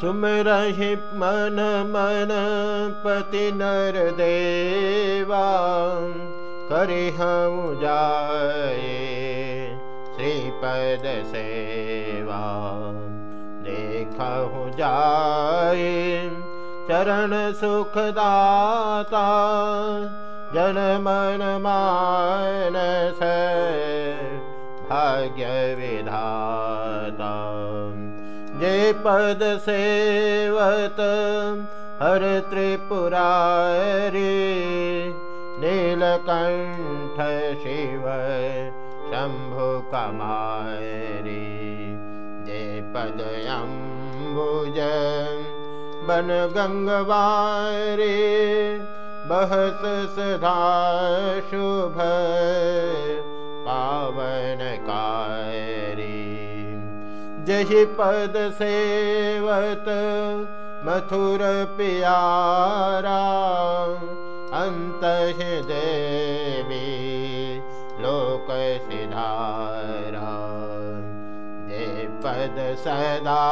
सुमरहि मन मन पति नर देवा करिहु जाए श्रीपद सेवा देखहु जाए चरण सुखदाता जन मन मानस भाग्य विधाता पद सेवत हर त्रिपुरारी नीलकण्ठ शिव शम्भु कमारी जे पदयम्बुज बन गङ्गवारे बहस सदा शुभ जहि पद सेवत मथुर प्यारा लोक सिधारा जे पद सदा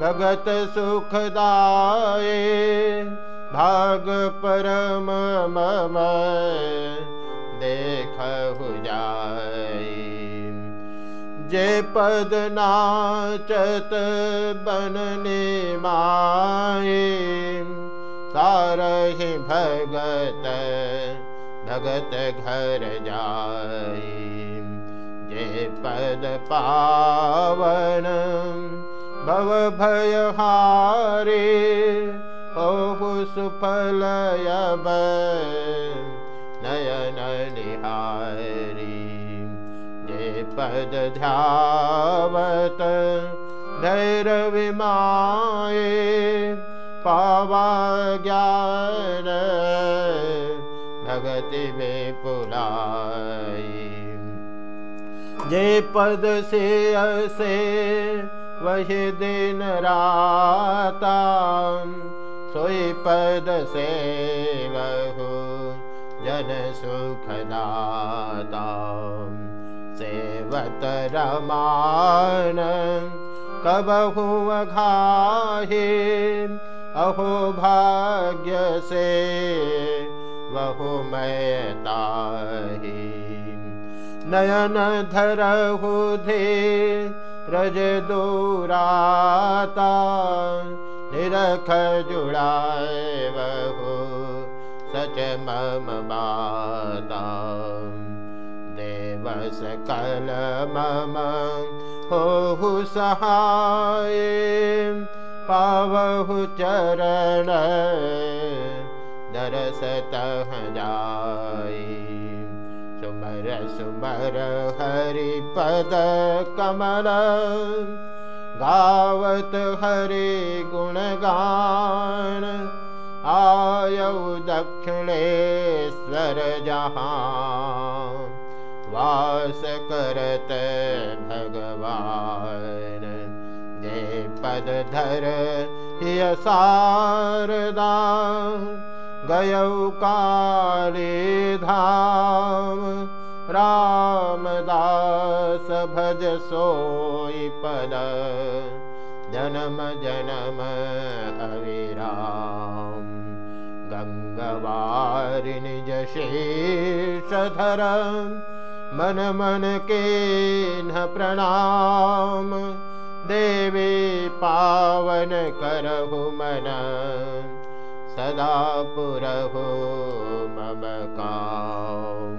भगत सुखदाये भाग परम मम देखहु जाय पद नाचत बनने माये सारहि भगत भगत घर जाय जे पद पावन भव भय हारे ओहु सुफलयब नयन निहारी पद ध्यावत धैर्य विमाये पावा ज्ञान भगति में पुलाई। जे पद से असे वही दिन राता सोई पद से वहु जन सुखदाता सेवत रमान कबहु घाहे अहो भाग्य से वहु मैताही नयन धरहु धे रज दूराता निरख जुड़ाए बहु सच मम देव सकल मम हो सहाय पावहु चरण दरसतः जाई सुमर सुमर हरि पद कमल गावत हरि गुणगान आयौ दक्षिणेश्वर जहाँ वास करत भगवान। जे पद धर हिय शारदा गयौ काले धाम। रामदास भज सोई पद जनम जनम अविराम। गङ्गवारि निज शेषधर मन मन के न प्रणाम। देवी पावन करहु मन। सदा पुरहो मम काम